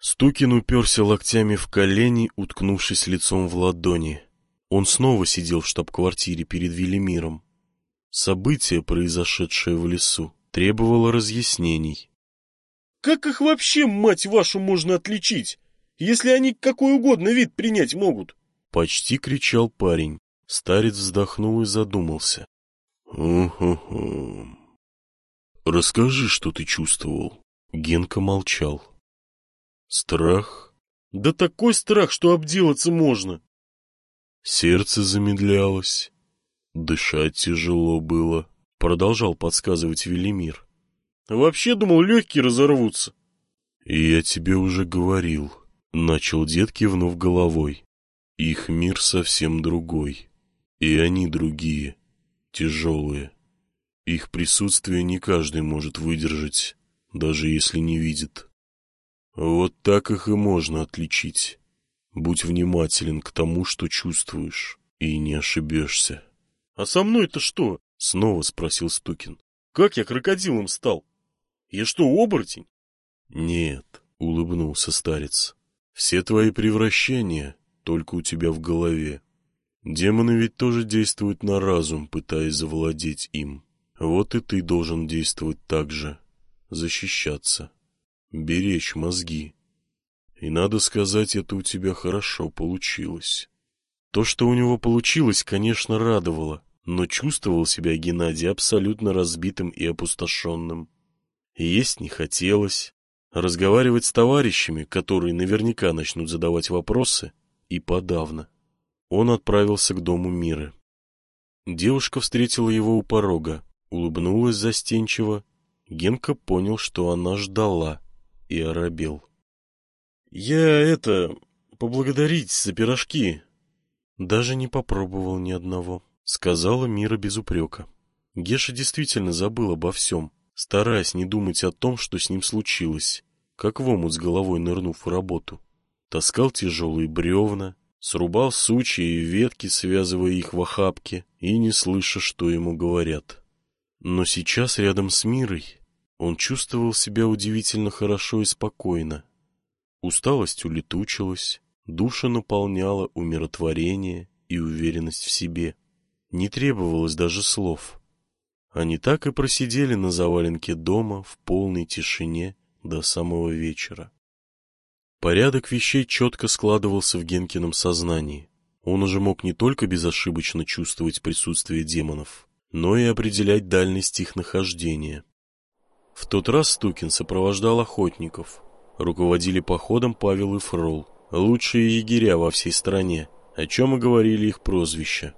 Стукин уперся локтями в колени, уткнувшись лицом в ладони. Он снова сидел в штаб-квартире перед Велимиром. Событие, произошедшее в лесу, требовало разъяснений. «Как их вообще, мать вашу, можно отличить, если они какой угодно вид принять могут?» Почти кричал парень. Старец вздохнул и задумался. «Угу-гу. Расскажи, что ты чувствовал». Генка молчал. «Страх?» «Да такой страх, что обделаться можно!» Сердце замедлялось. Дышать тяжело было. Продолжал подсказывать Велимир. «Вообще думал, легкие разорвутся». «Я тебе уже говорил», — начал дед, кивнув головой. «Их мир совсем другой. И они другие, тяжелые. Их присутствие не каждый может выдержать, даже если не видит. Вот так их и можно отличить. Будь внимателен к тому, что чувствуешь, и не ошибешься. — А со мной-то что? — снова спросил Стукин. — Как я крокодилом стал? Я что, оборотень? — Нет, — улыбнулся старец. — Все твои превращения только у тебя в голове. Демоны ведь тоже действуют на разум, пытаясь завладеть им. Вот и ты должен действовать так же. Защищаться. Беречь мозги. И надо сказать, это у тебя хорошо получилось. То, что у него получилось, конечно, радовало, но чувствовал себя Геннадий абсолютно разбитым и опустошенным. Есть не хотелось, разговаривать с товарищами, которые наверняка начнут задавать вопросы, и подавно он отправился к дому Миры. Девушка встретила его у порога, улыбнулась застенчиво. Генка понял, что она ждала, и оробел. — Я это... поблагодарить за пирожки. Даже не попробовал ни одного, — сказала Мира без упрека. Геша действительно забыл обо всем, стараясь не думать о том, что с ним случилось, как в омут с головой нырнув в работу. Таскал тяжелые бревна, срубал сучья и ветки, связывая их в охапке, и не слыша, что ему говорят. Но сейчас рядом с Мирой он чувствовал себя удивительно хорошо и спокойно. Усталость улетучилась, душа наполняла умиротворение и уверенность в себе. Не требовалось даже слов. Они так и просидели на заваленке дома в полной тишине до самого вечера. Порядок вещей четко складывался в Генкином сознании. Он уже мог не только безошибочно чувствовать присутствие демонов, но и определять дальность их нахождения. В тот раз Стукин сопровождал охотников. Руководили походом Павел и Фрол, лучшие егеря во всей стране, о чем и говорили их прозвища.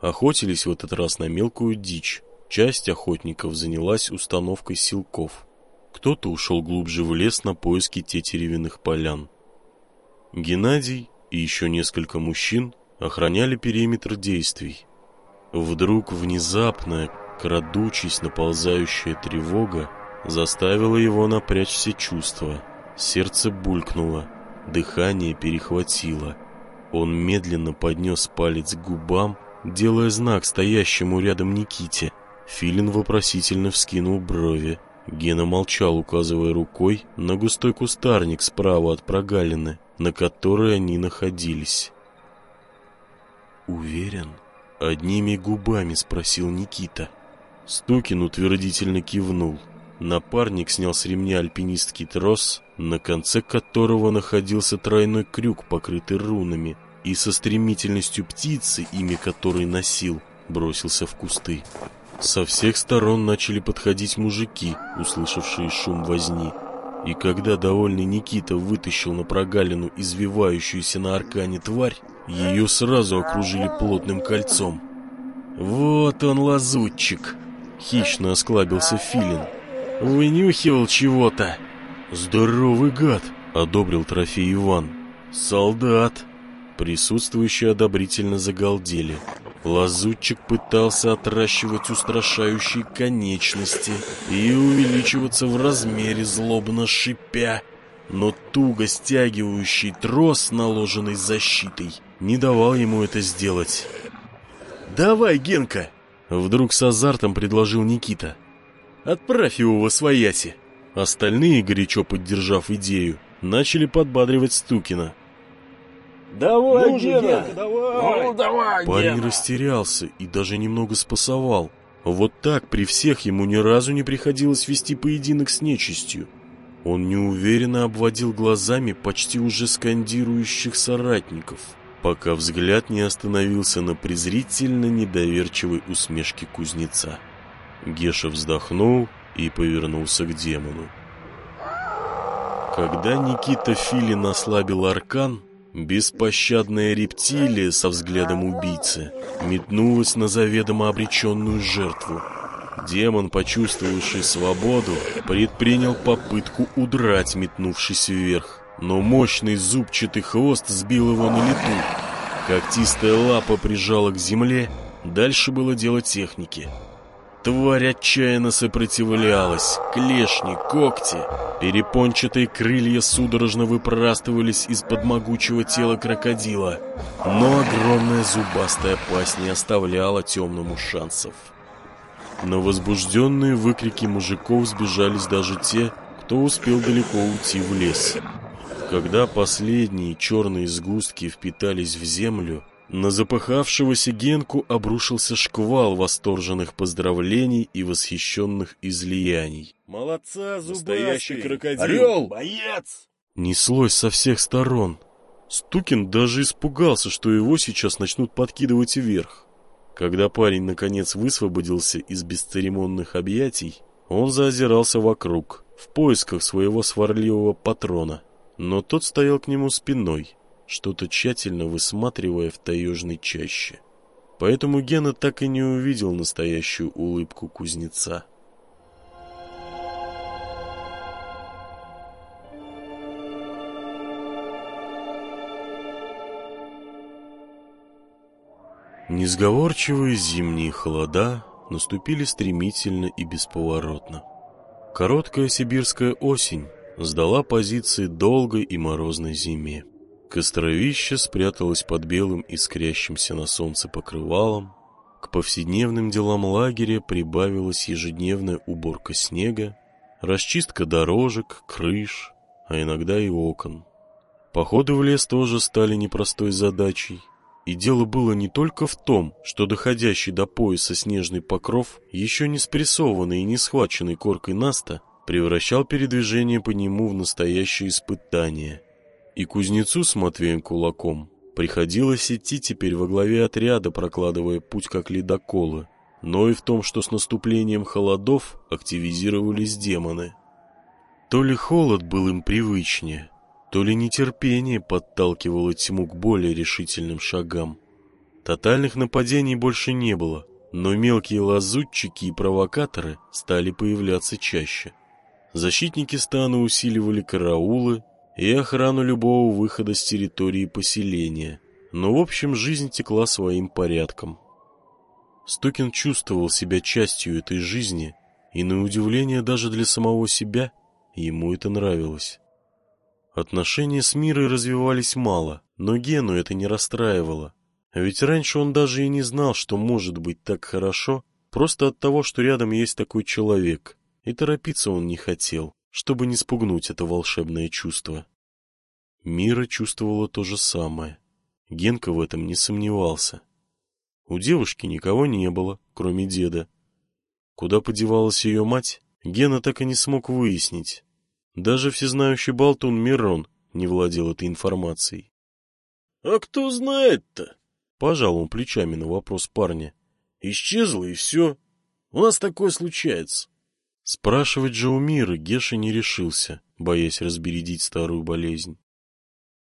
Охотились в этот раз на мелкую дичь. Часть охотников занялась установкой силков. Кто-то ушел глубже в лес на поиски тетеревиных полян. Геннадий и еще несколько мужчин охраняли периметр действий. Вдруг внезапная, крадучись наползающая тревога заставила его напрячь все чувства. Сердце булькнуло, дыхание перехватило. Он медленно поднес палец к губам, делая знак стоящему рядом Никите. Филин вопросительно вскинул брови. Гена молчал, указывая рукой на густой кустарник справа от прогалины, на которой они находились. «Уверен?» — одними губами спросил Никита. Стукин утвердительно кивнул. Напарник снял с ремня альпинистский трос, на конце которого находился тройной крюк, покрытый рунами, и со стремительностью птицы, имя которой носил, бросился в кусты. Со всех сторон начали подходить мужики, услышавшие шум возни. И когда довольный Никита вытащил на прогалину извивающуюся на аркане тварь, ее сразу окружили плотным кольцом. «Вот он, лазутчик!» — хищно осклабился Филин. «Вынюхивал чего-то!» «Здоровый гад!» — одобрил трофей Иван. «Солдат!» Присутствующие одобрительно загалдели. Лазутчик пытался отращивать устрашающие конечности и увеличиваться в размере, злобно шипя. Но туго стягивающий трос, наложенный защитой, не давал ему это сделать. «Давай, Генка!» — вдруг с азартом предложил Никита. «Отправь его во свояси!» Остальные, горячо поддержав идею, начали подбадривать Стукина. «Давай, ну Гена, Гена, давай! Ну, давай, Парень Гена. растерялся и даже немного спасовал. Вот так при всех ему ни разу не приходилось вести поединок с нечистью. Он неуверенно обводил глазами почти уже скандирующих соратников, пока взгляд не остановился на презрительно недоверчивой усмешке кузнеца. Геша вздохнул и повернулся к демону. Когда Никита Филин ослабил аркан, беспощадная рептилия со взглядом убийцы метнулась на заведомо обреченную жертву. Демон, почувствовавший свободу, предпринял попытку удрать, метнувшись вверх, но мощный зубчатый хвост сбил его на лету. Когтистая лапа прижала к земле, дальше было дело техники — Тварь отчаянно сопротивлялась. Клешни, когти, перепончатые крылья судорожно выпрастывались из-под могучего тела крокодила. Но огромная зубастая пасть не оставляла темному шансов. На возбужденные выкрики мужиков сбежались даже те, кто успел далеко уйти в лес. Когда последние черные сгустки впитались в землю, на запыхавшегося Генку обрушился шквал восторженных поздравлений и восхищенных излияний. «Молодца, зубастый! Настоящий крокодил! Орел! Боец!» Неслось со всех сторон. Стукин даже испугался, что его сейчас начнут подкидывать вверх. Когда парень наконец высвободился из бесцеремонных объятий, он заозирался вокруг, в поисках своего сварливого патрона. Но тот стоял к нему спиной, что-то тщательно высматривая в таежной чаще. Поэтому Гена так и не увидел настоящую улыбку кузнеца. Несговорчивые зимние холода наступили стремительно и бесповоротно. Короткая сибирская осень сдала позиции долгой и морозной зиме. Костровище спряталось под белым искрящимся на солнце покрывалом. К повседневным делам лагеря прибавилась ежедневная уборка снега, расчистка дорожек, крыш, а иногда и окон. Походы в лес тоже стали непростой задачей. И дело было не только в том, что доходящий до пояса снежный покров, еще не спрессованный и не схваченный коркой наста, превращал передвижение по нему в настоящее испытание – и кузнецу с Матвеем Кулаком приходилось идти теперь во главе отряда, прокладывая путь как ледоколы, но и в том, что с наступлением холодов активизировались демоны. То ли холод был им привычнее, то ли нетерпение подталкивало тьму к более решительным шагам. Тотальных нападений больше не было, но мелкие лазутчики и провокаторы стали появляться чаще. Защитники стана усиливали караулы, и охрану любого выхода с территории поселения. Но, в общем, жизнь текла своим порядком. Стукин чувствовал себя частью этой жизни, и, на удивление даже для самого себя, ему это нравилось. Отношения с Мирой развивались мало, но Гену это не расстраивало. Ведь раньше он даже и не знал, что может быть так хорошо, просто от того, что рядом есть такой человек, и торопиться он не хотел чтобы не спугнуть это волшебное чувство. Мира чувствовала то же самое. Генка в этом не сомневался. У девушки никого не было, кроме деда. Куда подевалась ее мать, Гена так и не смог выяснить. Даже всезнающий болтун Мирон не владел этой информацией. — А кто знает-то? — пожал он плечами на вопрос парня. — Исчезла и все. У нас такое случается. Спрашивать же у Мира Геша не решился, боясь разбередить старую болезнь.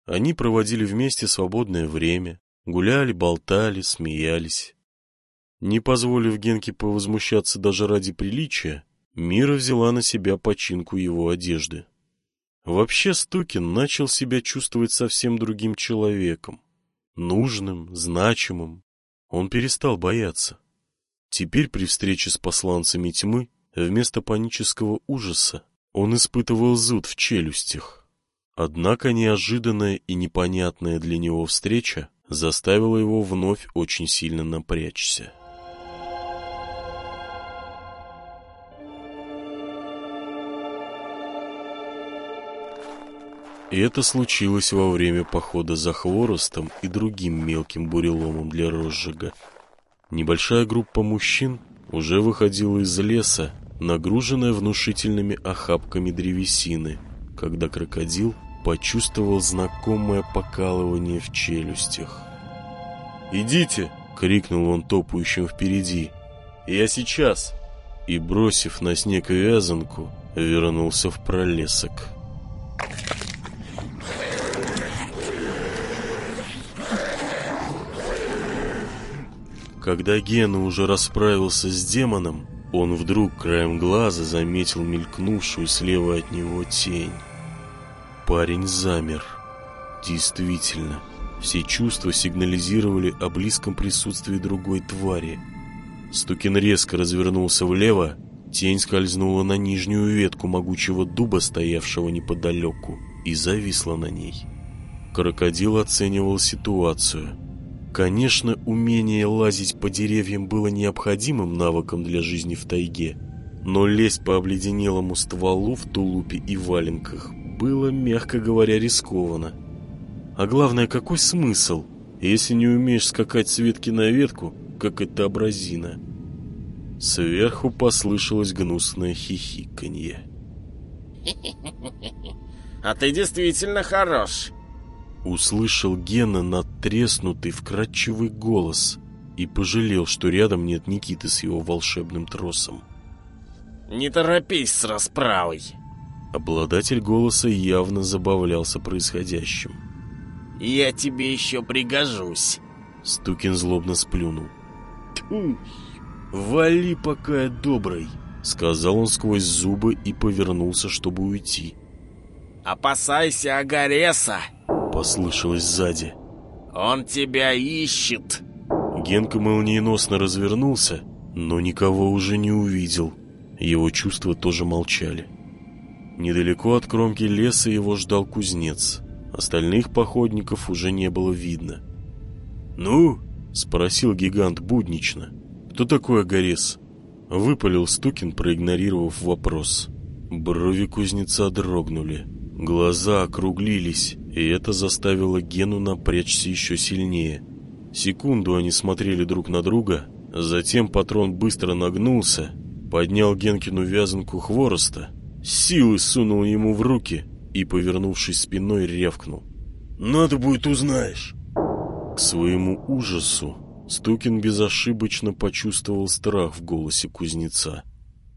Они проводили вместе свободное время, гуляли, болтали, смеялись. Не позволив Генке повозмущаться даже ради приличия, Мира взяла на себя починку его одежды. Вообще Стукин начал себя чувствовать совсем другим человеком. Нужным, значимым. Он перестал бояться. Теперь при встрече с посланцами тьмы Вместо панического ужаса он испытывал зуд в челюстях. Однако неожиданная и непонятная для него встреча заставила его вновь очень сильно напрячься. И это случилось во время похода за хворостом и другим мелким буреломом для розжига. Небольшая группа мужчин уже выходила из леса, нагруженная внушительными охапками древесины, когда крокодил почувствовал знакомое покалывание в челюстях. «Идите!» — крикнул он топающим впереди. «Я сейчас!» И, бросив на снег вязанку, вернулся в пролесок. Когда Гена уже расправился с демоном, он вдруг краем глаза заметил мелькнувшую слева от него тень. Парень замер. Действительно, все чувства сигнализировали о близком присутствии другой твари. Стукин резко развернулся влево, тень скользнула на нижнюю ветку могучего дуба, стоявшего неподалеку, и зависла на ней. Крокодил оценивал ситуацию – Конечно, умение лазить по деревьям было необходимым навыком для жизни в тайге, но лезть по обледенелому стволу в тулупе и валенках было, мягко говоря, рискованно. А главное, какой смысл, если не умеешь скакать с ветки на ветку, как это абразина? Сверху послышалось гнусное хихиканье. «А ты действительно хорош!» Услышал Гена надтреснутый вкрадчивый голос и пожалел, что рядом нет Никиты с его волшебным тросом. «Не торопись с расправой!» Обладатель голоса явно забавлялся происходящим. «Я тебе еще пригожусь!» Стукин злобно сплюнул. «Тьфу! Вали, пока я добрый!» Сказал он сквозь зубы и повернулся, чтобы уйти. «Опасайся Агареса!» Послышалось сзади. «Он тебя ищет!» Генка молниеносно развернулся, но никого уже не увидел. Его чувства тоже молчали. Недалеко от кромки леса его ждал кузнец. Остальных походников уже не было видно. «Ну?» — спросил гигант буднично. «Кто такой Агарес?» Выпалил Стукин, проигнорировав вопрос. Брови кузнеца дрогнули. Глаза округлились, и это заставило Гену напрячься еще сильнее. Секунду они смотрели друг на друга, затем патрон быстро нагнулся, поднял Генкину вязанку хвороста, силой сунул ему в руки и, повернувшись спиной, рявкнул. «Надо будет узнаешь!» К своему ужасу Стукин безошибочно почувствовал страх в голосе кузнеца.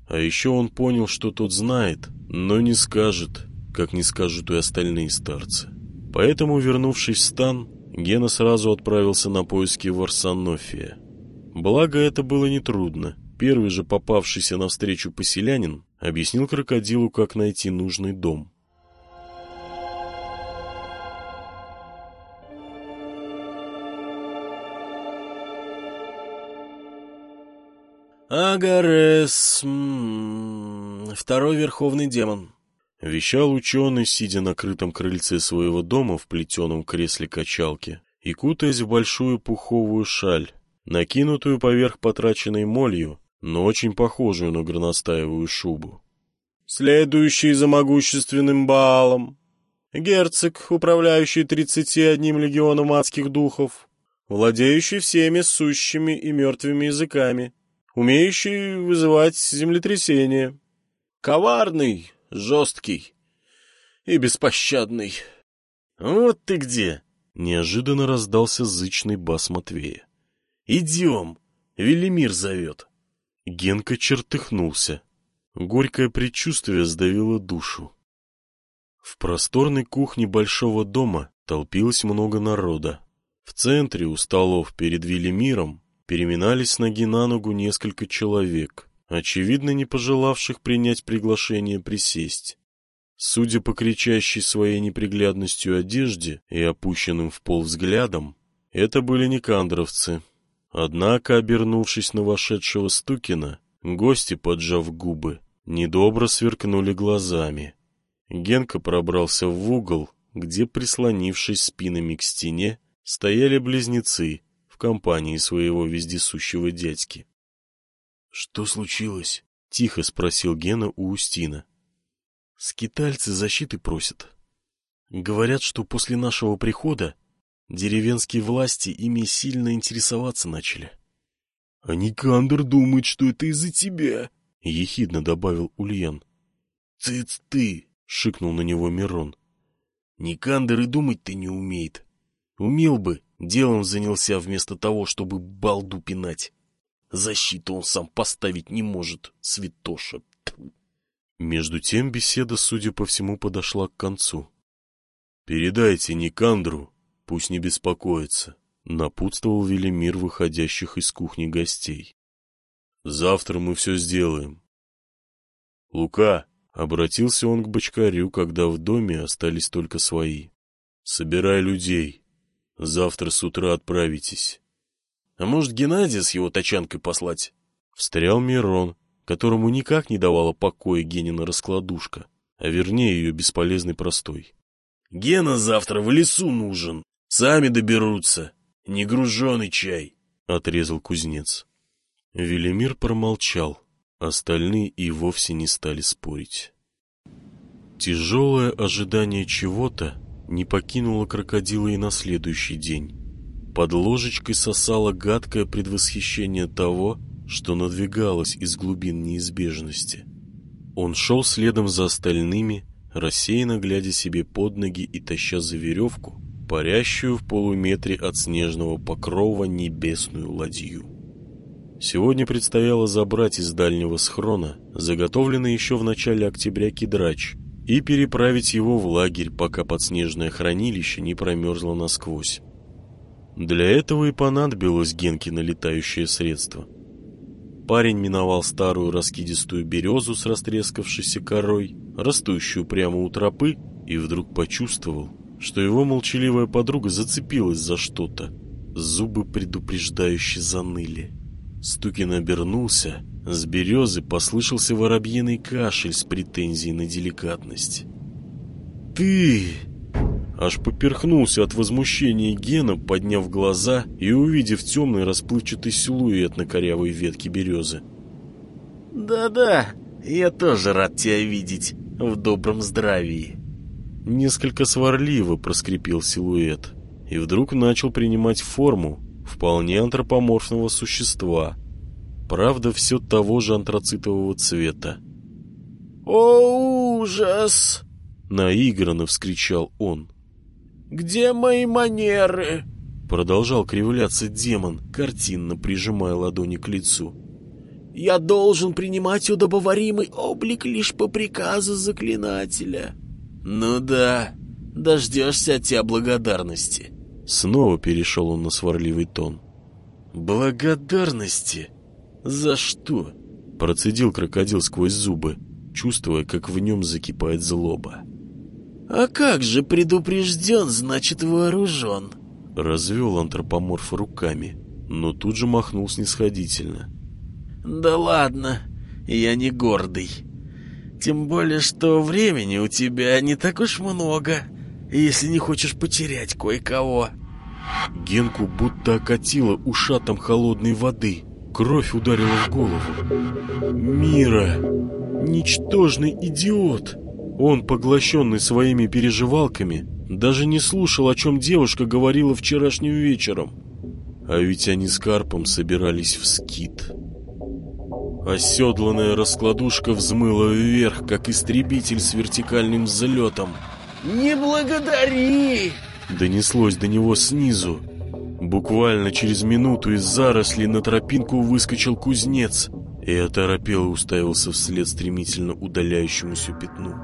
А еще он понял, что тот знает, но не скажет, как не скажут и остальные старцы. Поэтому, вернувшись в стан, Гена сразу отправился на поиски Варсонофия. Благо, это было нетрудно. Первый же попавшийся навстречу поселянин объяснил крокодилу, как найти нужный дом. Агарес, второй верховный демон. Вещал ученый, сидя на крытом крыльце своего дома в плетеном кресле качалки и кутаясь в большую пуховую шаль, накинутую поверх потраченной молью, но очень похожую на горностаевую шубу. Следующий за могущественным балом, герцог, управляющий тридцати одним легионом адских духов, владеющий всеми сущими и мертвыми языками, умеющий вызывать землетрясения, коварный, жесткий и беспощадный. Вот ты где! Неожиданно раздался зычный бас Матвея. Идем, Велимир зовет. Генка чертыхнулся. Горькое предчувствие сдавило душу. В просторной кухне большого дома толпилось много народа. В центре у столов перед Велимиром переминались ноги на ногу несколько человек очевидно не пожелавших принять приглашение присесть. Судя по кричащей своей неприглядностью одежде и опущенным в пол взглядом, это были не кандровцы. Однако, обернувшись на вошедшего Стукина, гости, поджав губы, недобро сверкнули глазами. Генка пробрался в угол, где, прислонившись спинами к стене, стояли близнецы в компании своего вездесущего дядьки. «Что случилось?» — тихо спросил Гена у Устина. «Скитальцы защиты просят». Говорят, что после нашего прихода деревенские власти ими сильно интересоваться начали. — А Никандр думает, что это из-за тебя, — ехидно добавил Ульян. — Цыц ты! — шикнул на него Мирон. — Никандр и думать-то не умеет. Умел бы, делом занялся вместо того, чтобы балду пинать. Защиту он сам поставить не может, святоша. Между тем беседа, судя по всему, подошла к концу. «Передайте Никандру, пусть не беспокоится», — напутствовал Велимир выходящих из кухни гостей. «Завтра мы все сделаем». «Лука», — обратился он к бочкарю, когда в доме остались только свои, — «собирай людей. Завтра с утра отправитесь». «А может, Геннадия с его тачанкой послать?» — встрял Мирон, которому никак не давала покоя Генина раскладушка, а вернее ее бесполезный простой. Гена завтра в лесу нужен. Сами доберутся. Негруженный чай, — отрезал кузнец. Велимир промолчал. Остальные и вовсе не стали спорить. Тяжелое ожидание чего-то не покинуло крокодила и на следующий день. Под ложечкой сосало гадкое предвосхищение того, что надвигалось из глубин неизбежности. Он шел следом за остальными, рассеянно глядя себе под ноги и таща за веревку, парящую в полуметре от снежного покрова небесную ладью. Сегодня предстояло забрать из дальнего схрона, заготовленный еще в начале октября кедрач, и переправить его в лагерь, пока подснежное хранилище не промерзло насквозь. Для этого и понадобилось Генкино летающее средство. Парень миновал старую раскидистую березу с растрескавшейся корой, растущую прямо у тропы, и вдруг почувствовал, что его молчаливая подруга зацепилась за что-то. Зубы предупреждающе заныли. Стукин обернулся, с березы послышался воробьиный кашель с претензией на деликатность. «Ты!» Аж поперхнулся от возмущения Гена, подняв глаза и увидев темный расплывчатый силуэт на корявой ветке березы. «Да-да, я тоже рад тебя видеть в добром здравии». Несколько сварливо проскрипел силуэт и вдруг начал принимать форму вполне антропоморфного существа, правда, все того же антрацитового цвета. «О, ужас!» — наигранно вскричал он. «Где мои манеры?» Продолжал кривляться демон, картинно прижимая ладони к лицу. «Я должен принимать удобоваримый облик лишь по приказу заклинателя». «Ну да, дождешься от тебя благодарности». Снова перешел он на сварливый тон. «Благодарности? За что?» Процедил крокодил сквозь зубы, чувствуя, как в нем закипает злоба. «А как же предупрежден, значит вооружен?» Развел антропоморф руками, но тут же махнул снисходительно. «Да ладно, я не гордый. Тем более, что времени у тебя не так уж много, если не хочешь потерять кое-кого». Генку будто окатило ушатом холодной воды. Кровь ударила в голову. «Мира! Ничтожный идиот!» Он, поглощенный своими переживалками, даже не слушал, о чем девушка говорила вчерашним вечером. А ведь они с Карпом собирались в скит. Оседланная раскладушка взмыла вверх, как истребитель с вертикальным взлетом. «Не благодари!» Донеслось до него снизу. Буквально через минуту из зарослей на тропинку выскочил кузнец и оторопело уставился вслед стремительно удаляющемуся пятну.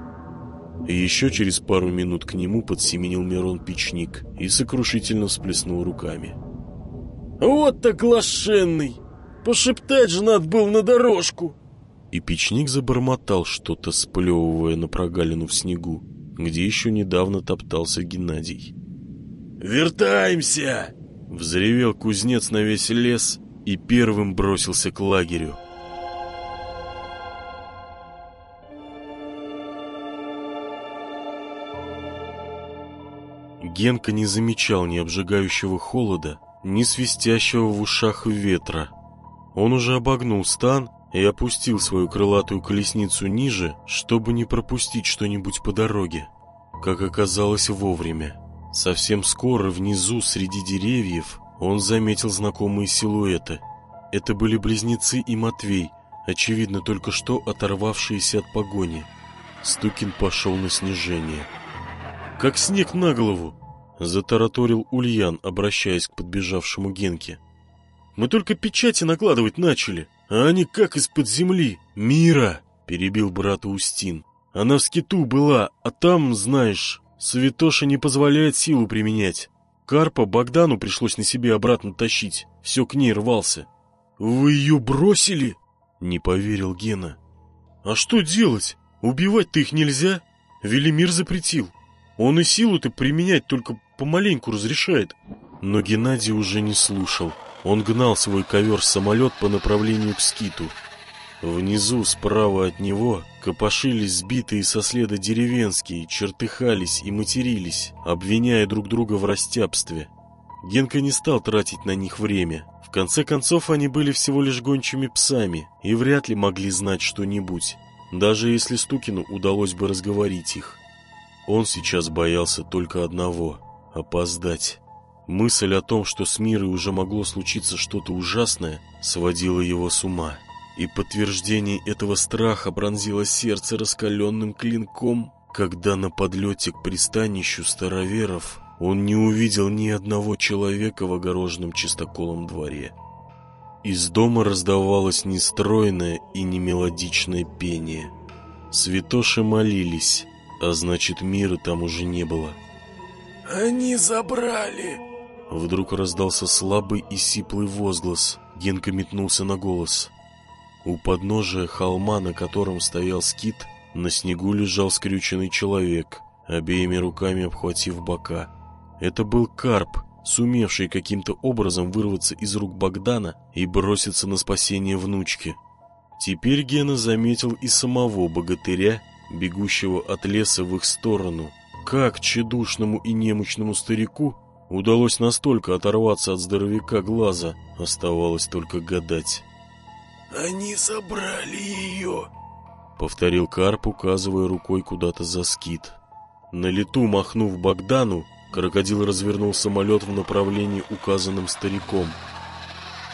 И еще через пару минут к нему подсеменил Мирон Печник и сокрушительно всплеснул руками. «Вот так лошенный! Пошептать же надо было на дорожку!» И Печник забормотал что-то, сплевывая на прогалину в снегу, где еще недавно топтался Геннадий. «Вертаемся!» — взревел кузнец на весь лес и первым бросился к лагерю. Генка не замечал ни обжигающего холода, ни свистящего в ушах ветра. Он уже обогнул стан и опустил свою крылатую колесницу ниже, чтобы не пропустить что-нибудь по дороге. Как оказалось, вовремя. Совсем скоро внизу, среди деревьев, он заметил знакомые силуэты. Это были близнецы и Матвей, очевидно, только что оторвавшиеся от погони. Стукин пошел на снижение. «Как снег на голову!» — затараторил Ульян, обращаясь к подбежавшему Генке. «Мы только печати накладывать начали, а они как из-под земли. Мира!» — перебил брата Устин. «Она в скиту была, а там, знаешь, святоша не позволяет силу применять. Карпа Богдану пришлось на себе обратно тащить, все к ней рвался». «Вы ее бросили?» — не поверил Гена. «А что делать? Убивать-то их нельзя. Велимир запретил. Он и силу-то применять только помаленьку разрешает». Но Геннадий уже не слушал. Он гнал свой ковер-самолет по направлению к скиту. Внизу, справа от него, копошились сбитые со следа деревенские, чертыхались и матерились, обвиняя друг друга в растябстве. Генка не стал тратить на них время. В конце концов, они были всего лишь гончими псами и вряд ли могли знать что-нибудь, даже если Стукину удалось бы разговорить их. Он сейчас боялся только одного — опоздать. Мысль о том, что с Мирой уже могло случиться что-то ужасное, сводила его с ума. И подтверждение этого страха пронзило сердце раскаленным клинком, когда на подлете к пристанищу староверов он не увидел ни одного человека в огороженном чистоколом дворе. Из дома раздавалось нестройное и немелодичное пение. Святоши молились, а значит мира там уже не было. «Они забрали!» Вдруг раздался слабый и сиплый возглас. Генка метнулся на голос. У подножия холма, на котором стоял скит, на снегу лежал скрюченный человек, обеими руками обхватив бока. Это был Карп, сумевший каким-то образом вырваться из рук Богдана и броситься на спасение внучки. Теперь Гена заметил и самого богатыря, бегущего от леса в их сторону. Как тщедушному и немощному старику удалось настолько оторваться от здоровяка глаза, оставалось только гадать. «Они забрали ее!» — повторил Карп, указывая рукой куда-то за скит. На лету, махнув Богдану, крокодил развернул самолет в направлении, указанным стариком.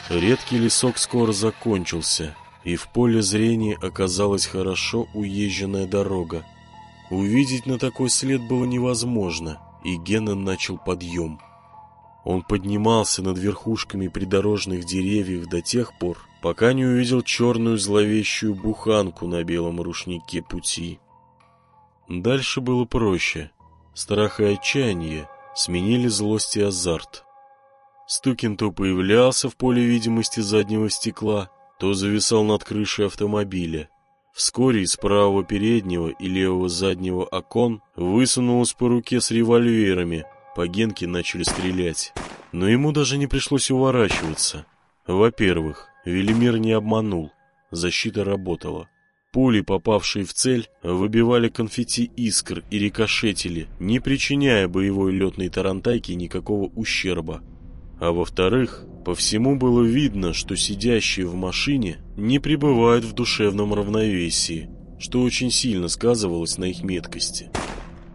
Редкий лесок скоро закончился, и в поле зрения оказалась хорошо уезженная дорога. Увидеть на такой след было невозможно, и Гена начал подъем. Он поднимался над верхушками придорожных деревьев до тех пор, пока не увидел черную зловещую буханку на белом рушнике пути. Дальше было проще. Страх и отчаяние сменили злость и азарт. Стукин то появлялся в поле видимости заднего стекла, то зависал над крышей автомобиля. Вскоре из правого переднего и левого заднего окон высунулась по руке с револьверами, по Генке начали стрелять. Но ему даже не пришлось уворачиваться. Во-первых, Велимир не обманул, защита работала. Пули, попавшие в цель, выбивали конфетти искр и рикошетили, не причиняя боевой летной тарантайке никакого ущерба. А во-вторых, по всему было видно, что сидящие в машине не пребывают в душевном равновесии, что очень сильно сказывалось на их меткости.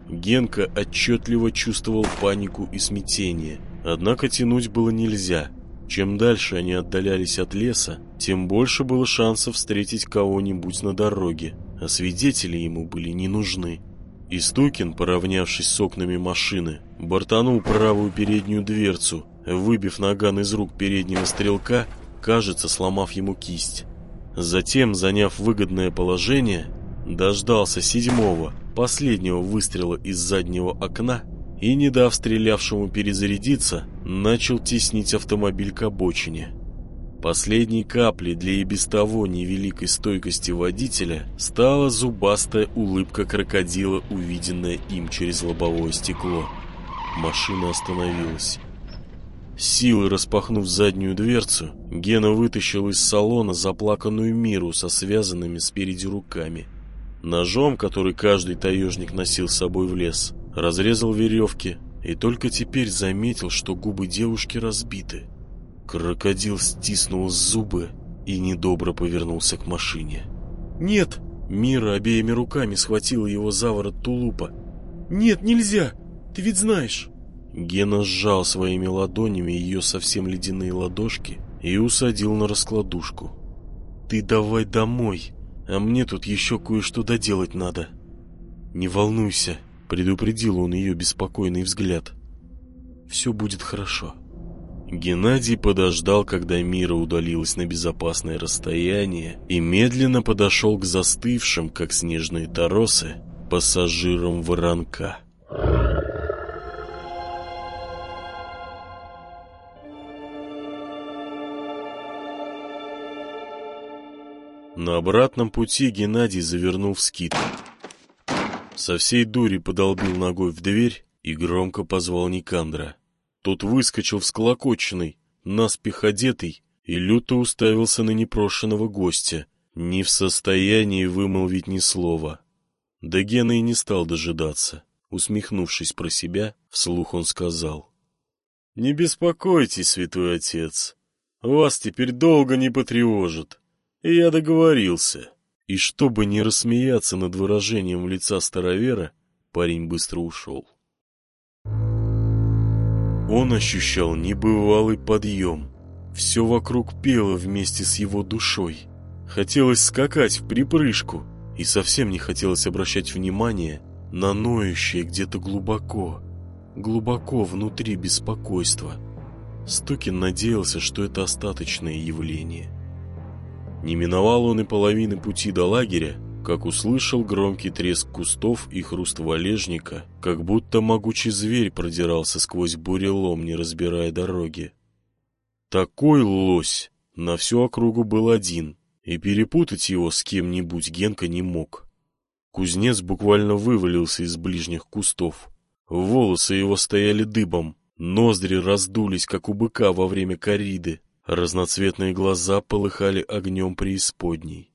Генка отчетливо чувствовал панику и смятение, однако тянуть было нельзя – чем дальше они отдалялись от леса, тем больше было шансов встретить кого-нибудь на дороге, а свидетели ему были не нужны. Истукин, поравнявшись с окнами машины, бортанул правую переднюю дверцу, выбив наган из рук переднего стрелка, кажется, сломав ему кисть. Затем, заняв выгодное положение, дождался седьмого, последнего выстрела из заднего окна и, не дав стрелявшему перезарядиться, начал теснить автомобиль к обочине. Последней каплей для и без того невеликой стойкости водителя стала зубастая улыбка крокодила, увиденная им через лобовое стекло. Машина остановилась. Силой распахнув заднюю дверцу, Гена вытащил из салона заплаканную Миру со связанными спереди руками. Ножом, который каждый таежник носил с собой в лес, разрезал веревки и только теперь заметил, что губы девушки разбиты. Крокодил стиснул зубы и недобро повернулся к машине. «Нет!» Мира обеими руками схватила его за ворот тулупа. Нет, нельзя! Ты ведь знаешь!» Гена сжал своими ладонями ее совсем ледяные ладошки и усадил на раскладушку. «Ты давай домой, а мне тут еще кое-что доделать надо». «Не волнуйся», — предупредил он ее беспокойный взгляд. «Все будет хорошо». Геннадий подождал, когда Мира удалилась на безопасное расстояние и медленно подошел к застывшим, как снежные торосы, пассажирам воронка. На обратном пути Геннадий завернул в скит. Со всей дури подолбил ногой в дверь и громко позвал Никандра. Тот выскочил всколокоченный, наспех одетый, и люто уставился на непрошенного гостя, не в состоянии вымолвить ни слова. Да Гена и не стал дожидаться. Усмехнувшись про себя, вслух он сказал. — Не беспокойтесь, святой отец, вас теперь долго не потревожит. Я договорился. И чтобы не рассмеяться над выражением лица старовера, парень быстро ушел. Он ощущал небывалый подъем. Все вокруг пело вместе с его душой. Хотелось скакать в припрыжку, и совсем не хотелось обращать внимание на ноющее где-то глубоко, глубоко внутри беспокойство. Стукин надеялся, что это остаточное явление. Не миновал он и половины пути до лагеря, как услышал громкий треск кустов и хруст валежника, как будто могучий зверь продирался сквозь бурелом, не разбирая дороги. Такой лось на всю округу был один, и перепутать его с кем-нибудь Генка не мог. Кузнец буквально вывалился из ближних кустов. Волосы его стояли дыбом, ноздри раздулись, как у быка во время кориды, разноцветные глаза полыхали огнем преисподней.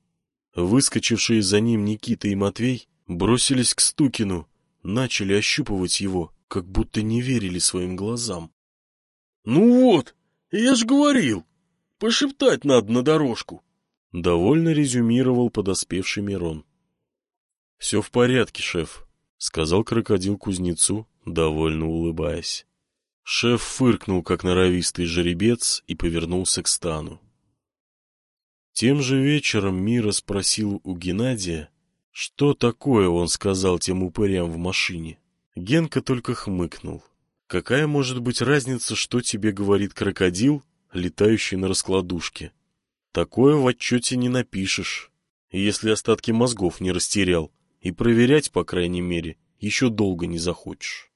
Выскочившие за ним Никита и Матвей бросились к Стукину, начали ощупывать его, как будто не верили своим глазам. — Ну вот, я ж говорил, пошептать надо на дорожку. Довольно резюмировал подоспевший Мирон. — Все в порядке, шеф, — сказал крокодил кузнецу, довольно улыбаясь. Шеф фыркнул, как норовистый жеребец, и повернулся к стану. Тем же вечером Мира спросил у Геннадия, что такое он сказал тем упырям в машине. Генка только хмыкнул. Какая может быть разница, что тебе говорит крокодил, летающий на раскладушке? Такое в отчете не напишешь, если остатки мозгов не растерял, и проверять, по крайней мере, еще долго не захочешь.